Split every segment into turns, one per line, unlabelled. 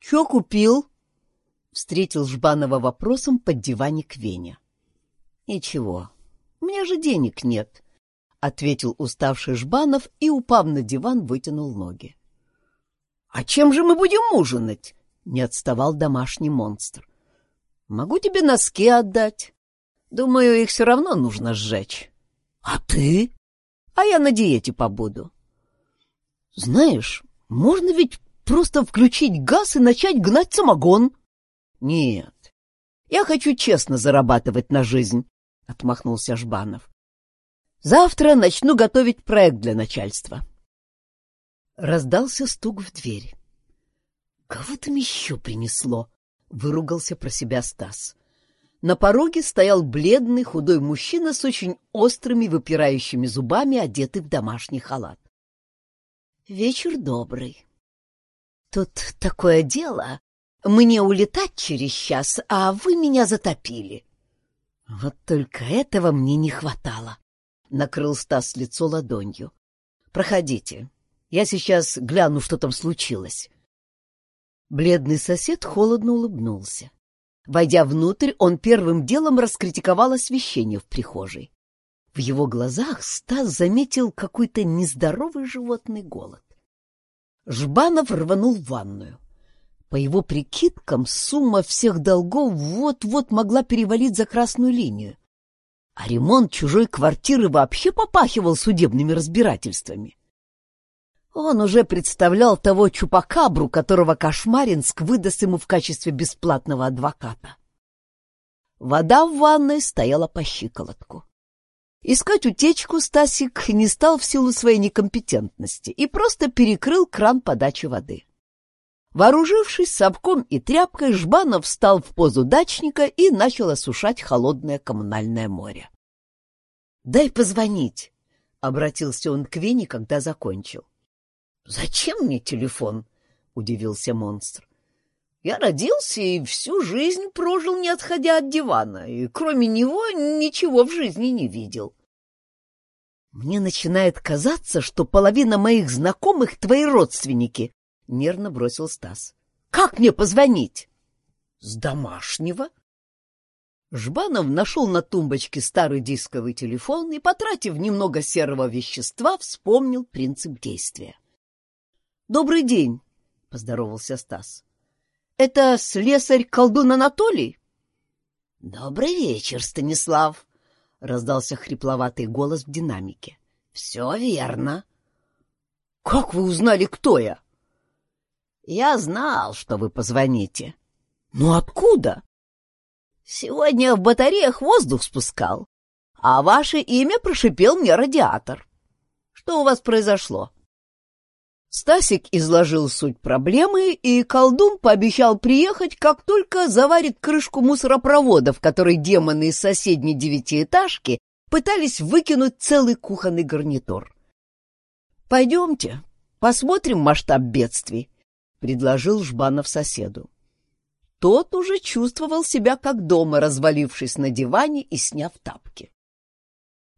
Чё купил? Встретил Жбанова вопросом под диваник Веня. Ничего, у меня же денег нет, ответил уставший Жбанов и, упав на диван, вытянул ноги. А чем же мы будем ужинать? Не отставал домашний монстр. Могу тебе носки отдать. Думаю, их все равно нужно сжечь. А ты? А я на диете побуду. Знаешь, можно ведь просто включить газ и начать гнать самогон. Нет, я хочу честно зарабатывать на жизнь, отмахнулся Жбанов. Завтра начну готовить проект для начальства. Раздался стук в дверь. «Кого там еще принесло?» — выругался про себя Стас. На пороге стоял бледный худой мужчина с очень острыми выпирающими зубами, одетый в домашний халат. «Вечер добрый. Тут такое дело. Мне улетать через час, а вы меня затопили». «Вот только этого мне не хватало», — накрыл Стас лицо ладонью. «Проходите. Я сейчас гляну, что там случилось». Бледный сосед холодно улыбнулся. Войдя внутрь, он первым делом раскритиковал освещение в прихожей. В его глазах Стас заметил какой-то нездоровый животный голод. Жбанов рванул в ванную. По его прикидкам, сумма всех долгов вот-вот могла перевалить за красную линию. А ремонт чужой квартиры вообще попахивал судебными разбирательствами. Он уже представлял того чупакабру, которого Кошмаринск выдаст ему в качестве бесплатного адвоката. Вода в ванной стояла по щиколотку. Искать утечку Стасик не стал в силу своей некомпетентности и просто перекрыл кран подачи воды. Вооружившись сапком и тряпкой, Жбанов встал в позу дачника и начал осушать холодное коммунальное море. «Дай позвонить», — обратился он к Вене, когда закончил. «Зачем мне телефон?» — удивился монстр. «Я родился и всю жизнь прожил, не отходя от дивана, и кроме него ничего в жизни не видел». «Мне начинает казаться, что половина моих знакомых — твои родственники», — нервно бросил Стас. «Как мне позвонить?» «С домашнего?» Жбанов нашел на тумбочке старый дисковый телефон и, потратив немного серого вещества, вспомнил принцип действия. Добрый день, поздоровался Стас. Это слесарь-колдун Анатолий? Добрый вечер, Станислав, раздался хрипловатый голос в динамике. Все верно. Как вы узнали, кто я? Я знал, что вы позвоните. Ну откуда? Сегодня в батареях воздух спускал, а ваше имя прошипел мне радиатор. Что у вас произошло? Стасик изложил суть проблемы, и колдун пообещал приехать, как только заварит крышку мусоропровода, в которой демоны из соседней девятиэтажки пытались выкинуть целый кухонный гарнитур. «Пойдемте, посмотрим масштаб бедствий», — предложил Жбанов соседу. Тот уже чувствовал себя как дома, развалившись на диване и сняв тапки.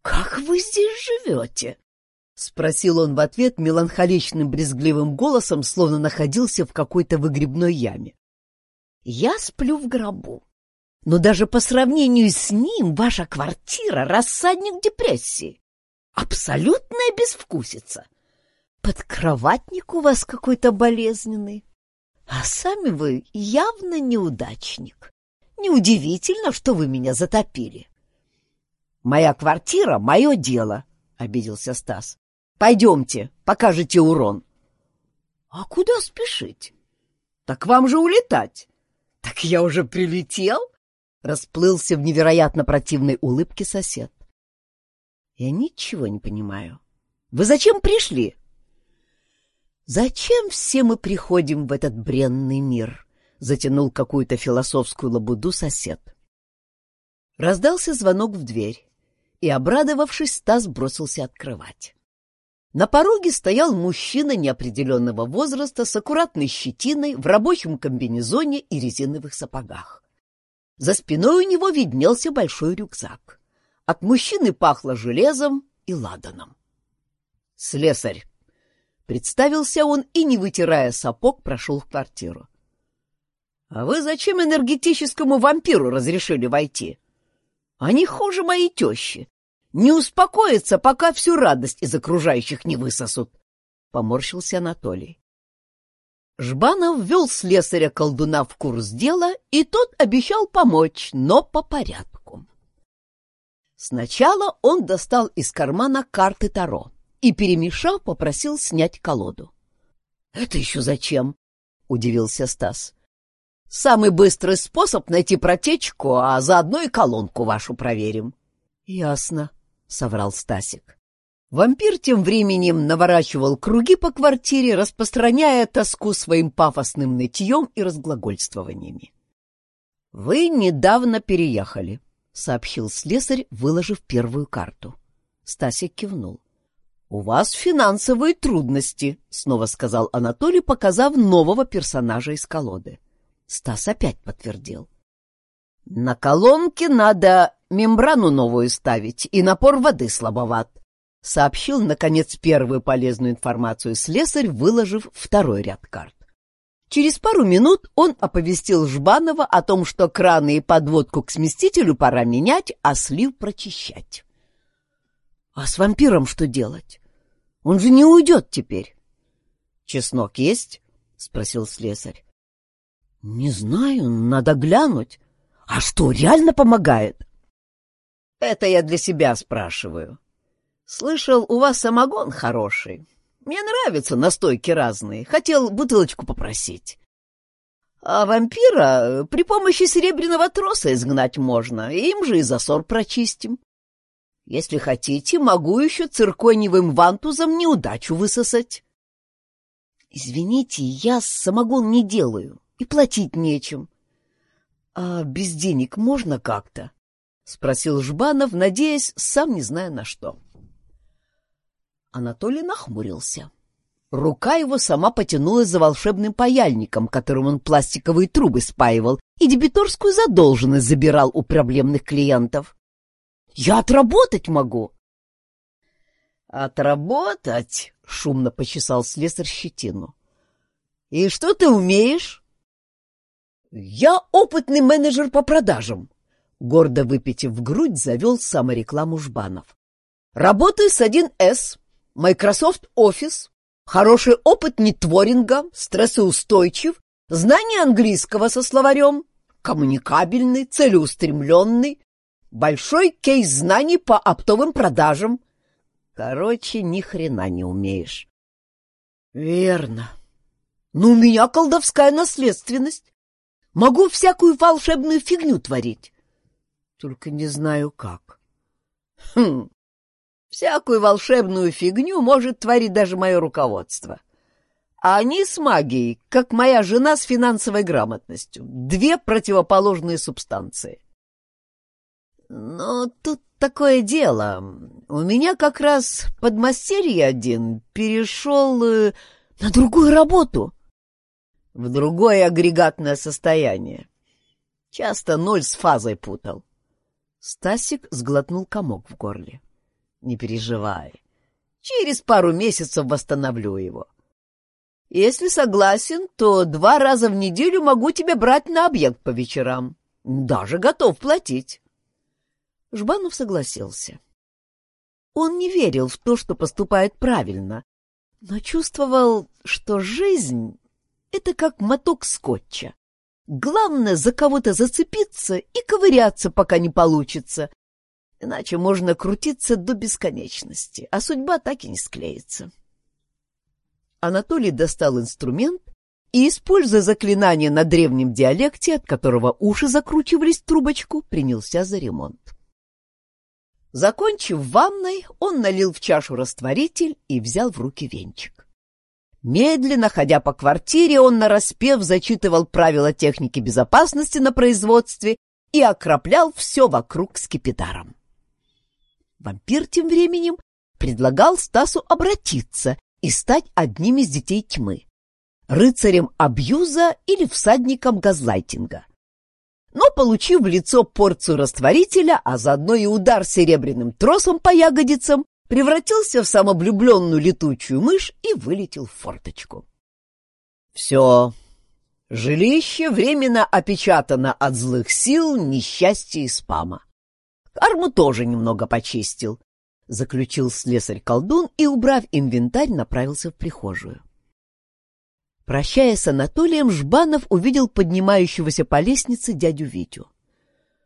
«Как вы здесь живете?» — спросил он в ответ меланхоличным брезгливым голосом, словно находился в какой-то выгребной яме. «Я сплю в гробу, но даже по сравнению с ним ваша квартира — рассадник депрессии. Абсолютная безвкусица. Подкроватник у вас какой-то болезненный, а сами вы явно неудачник. Неудивительно, что вы меня затопили». «Моя квартира — мое дело», — обиделся Стас. Пойдемте, покажете урон. — А куда спешить? — Так вам же улетать. — Так я уже прилетел? — расплылся в невероятно противной улыбке сосед. — Я ничего не понимаю. Вы зачем пришли? — Зачем все мы приходим в этот бренный мир? — затянул какую-то философскую лабуду сосед. Раздался звонок в дверь, и, обрадовавшись, Стас бросился открывать. На пороге стоял мужчина неопределенного возраста с аккуратной щетиной, в рабочем комбинезоне и резиновых сапогах. За спиной у него виднелся большой рюкзак. От мужчины пахло железом и ладаном. «Слесарь!» Представился он и, не вытирая сапог, прошел в квартиру. А вы зачем энергетическому вампиру разрешили войти? Они хуже моей тещи. Не успокоятся, пока всю радость из окружающих не высосут. Поморщился Анатолий. Жбанов ввел слесаря-колдуна в курс дела, и тот обещал помочь, но по порядку. Сначала он достал из кармана карты Таро и, перемешав, попросил снять колоду. — Это еще зачем? — удивился Стас. Самый быстрый способ найти протечку, а заодно и колонку вашу проверим. — Ясно, — соврал Стасик. Вампир тем временем наворачивал круги по квартире, распространяя тоску своим пафосным нытьем и разглагольствованиями. — Вы недавно переехали, — сообщил слесарь, выложив первую карту. Стасик кивнул. — У вас финансовые трудности, — снова сказал Анатолий, показав нового персонажа из колоды. — Стас опять подтвердил. На колонке надо мембрану новую ставить, и напор воды слабоват. Сообщил, наконец, первую полезную информацию слесарь, выложив второй ряд карт. Через пару минут он оповестил Жбанова о том, что краны и подводку к сместителю пора менять, а слив прочищать. — А с вампиром что делать? Он же не уйдет теперь. — Чеснок есть? — спросил слесарь. «Не знаю, надо глянуть. А что, реально помогает?» «Это я для себя спрашиваю. Слышал, у вас самогон хороший. Мне нравятся настойки разные. Хотел бутылочку попросить. А вампира при помощи серебряного троса изгнать можно, им же и засор прочистим. Если хотите, могу еще цирконевым вантузом неудачу высосать». «Извините, я самогон не делаю и платить нечем. — А без денег можно как-то? — спросил Жбанов, надеясь, сам не зная на что. Анатолий нахмурился. Рука его сама потянулась за волшебным паяльником, которым он пластиковые трубы спаивал, и дебиторскую задолженность забирал у проблемных клиентов. «Я отработать могу!» «Отработать?» — шумно почесал слесарь щетину. «И что ты умеешь?» «Я опытный менеджер по продажам», — гордо выпитив грудь, завел саморекламу Жбанов. «Работаю с 1С, Microsoft Office, хороший опыт нетворинга, стрессоустойчив, знание английского со словарем, коммуникабельный, целеустремленный, большой кейс знаний по оптовым продажам. Короче, ни хрена не умеешь». «Верно. Но у меня колдовская наследственность. Могу всякую волшебную фигню творить. Только не знаю как. Хм, всякую волшебную фигню может творить даже мое руководство. А они с магией, как моя жена с финансовой грамотностью. Две противоположные субстанции. Но тут такое дело. У меня как раз подмастерье один перешел э, на другую работу в другое агрегатное состояние. Часто ноль с фазой путал. Стасик сглотнул комок в горле. Не переживай. Через пару месяцев восстановлю его. Если согласен, то два раза в неделю могу тебя брать на объект по вечерам. Даже готов платить. Жбанов согласился. Он не верил в то, что поступает правильно, но чувствовал, что жизнь это как моток скотча. Главное за кого-то зацепиться и ковыряться, пока не получится. Иначе можно крутиться до бесконечности, а судьба так и не склеится. Анатолий достал инструмент и, используя заклинание на древнем диалекте, от которого уши закручивались в трубочку, принялся за ремонт. Закончив ванной, он налил в чашу растворитель и взял в руки венчик. Медленно, ходя по квартире, он нараспев зачитывал правила техники безопасности на производстве и окроплял все вокруг скипидаром. Вампир тем временем предлагал Стасу обратиться и стать одним из детей тьмы, рыцарем абьюза или всадником газлайтинга. Но, получив в лицо порцию растворителя, а заодно и удар серебряным тросом по ягодицам, превратился в самовлюбленную летучую мышь и вылетел в форточку. «Все, Жилище временно опечатано от злых сил, несчастья и спама. Карму тоже немного почистил, — заключил слесарь-колдун и, убрав инвентарь, направился в прихожую. Прощаясь с Анатолием, Жбанов увидел поднимающегося по лестнице дядю Витю.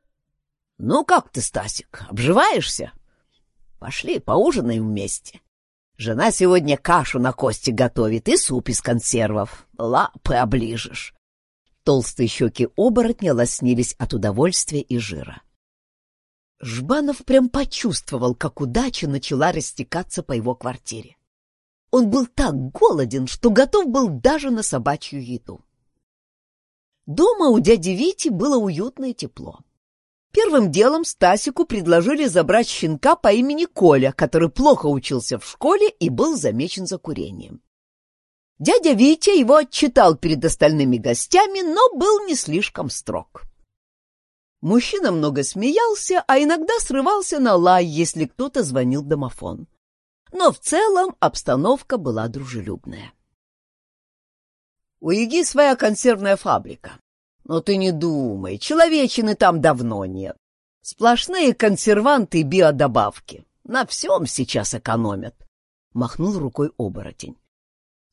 — Ну как ты, Стасик, обживаешься? Пошли, поужинаем вместе. Жена сегодня кашу на кости готовит и суп из консервов. Лапы оближешь. Толстые щеки оборотня лоснились от удовольствия и жира. Жбанов прям почувствовал, как удача начала растекаться по его квартире. Он был так голоден, что готов был даже на собачью еду. Дома у дяди Вити было уютно и тепло. Первым делом Стасику предложили забрать щенка по имени Коля, который плохо учился в школе и был замечен за курением. Дядя Витя его отчитал перед остальными гостями, но был не слишком строг. Мужчина много смеялся, а иногда срывался на лай, если кто-то звонил домофон. Но в целом обстановка была дружелюбная. У Яги своя консервная фабрика. Но ты не думай, человечины там давно нет. Сплошные консерванты и биодобавки. На всем сейчас экономят. Махнул рукой оборотень.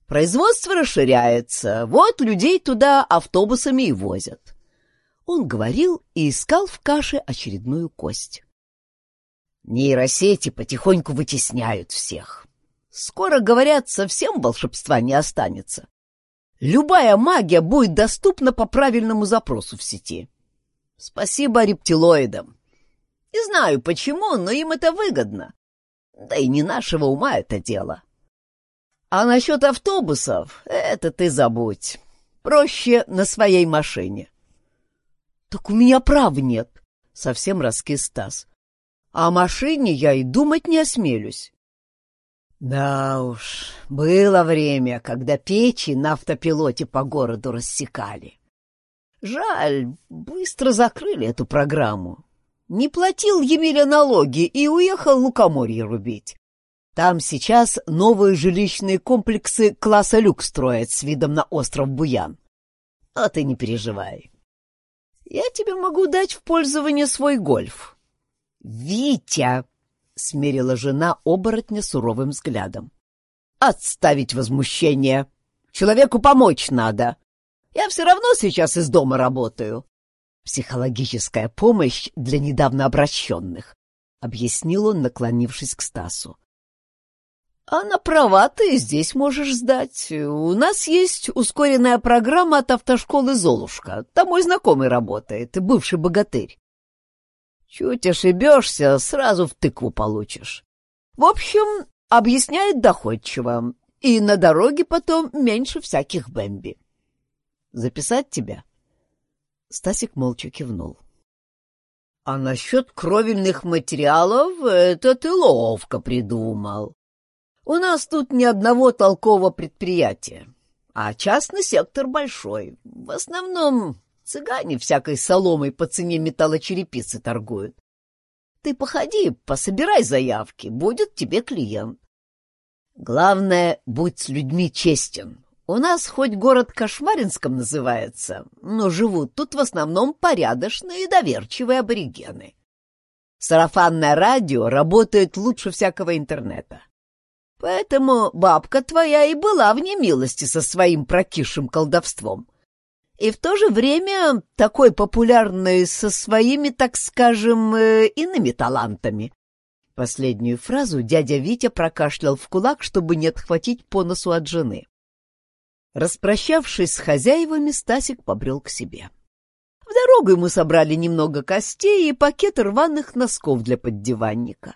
Производство расширяется, вот людей туда автобусами и возят. Он говорил и искал в каше очередную кость. Нейросети потихоньку вытесняют всех. Скоро, говорят, совсем волшебства не останется. Любая магия будет доступна по правильному запросу в сети. Спасибо рептилоидам. Не знаю почему, но им это выгодно. Да и не нашего ума это дело. А насчет автобусов, это ты забудь. Проще на своей машине. Так у меня прав нет, совсем раскис Стас. О машине я и думать не осмелюсь. Да уж, было время, когда печи на автопилоте по городу рассекали. Жаль, быстро закрыли эту программу. Не платил Емеля налоги и уехал лукоморье рубить. Там сейчас новые жилищные комплексы класса люкс строят с видом на остров Буян. А ты не переживай. Я тебе могу дать в пользование свой гольф. Витя, — смерила жена оборотня суровым взглядом. «Отставить возмущение! Человеку помочь надо! Я все равно сейчас из дома работаю!» «Психологическая помощь для недавно обращенных», — объяснил он, наклонившись к Стасу. «А на права ты здесь можешь сдать. У нас есть ускоренная программа от автошколы «Золушка». Там мой знакомый работает, бывший богатырь. Чуть ошибешься, сразу в тыкву получишь. В общем, объясняет доходчиво, и на дороге потом меньше всяких бэмби. Записать тебя? Стасик молча кивнул. А насчет кровельных материалов это ты ловко придумал. У нас тут ни одного толкового предприятия, а частный сектор большой. В основном Цыгане всякой соломой по цене металлочерепицы торгуют. Ты походи, пособирай заявки, будет тебе клиент. Главное, будь с людьми честен. У нас хоть город Кошмаринском называется, но живут тут в основном порядочные и доверчивые аборигены. Сарафанное радио работает лучше всякого интернета. Поэтому бабка твоя и была в немилости со своим прокисшим колдовством и в то же время такой популярный со своими, так скажем, э, иными талантами. Последнюю фразу дядя Витя прокашлял в кулак, чтобы не отхватить по носу от жены. Распрощавшись с хозяевами, Стасик побрел к себе. В дорогу ему собрали немного костей и пакет рваных носков для поддеванника.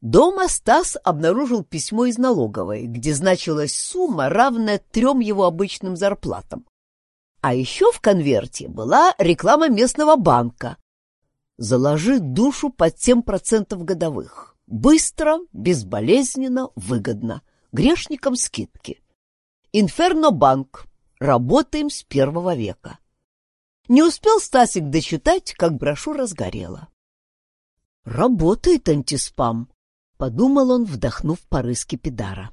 Дома Стас обнаружил письмо из налоговой, где значилась сумма, равная трем его обычным зарплатам. А еще в конверте была реклама местного банка. Заложи душу под 7% годовых. Быстро, безболезненно, выгодно. Грешникам скидки. Инферно-банк. Работаем с первого века. Не успел Стасик дочитать, как брошюра сгорела. «Работает антиспам», — подумал он, вдохнув поры скипидара.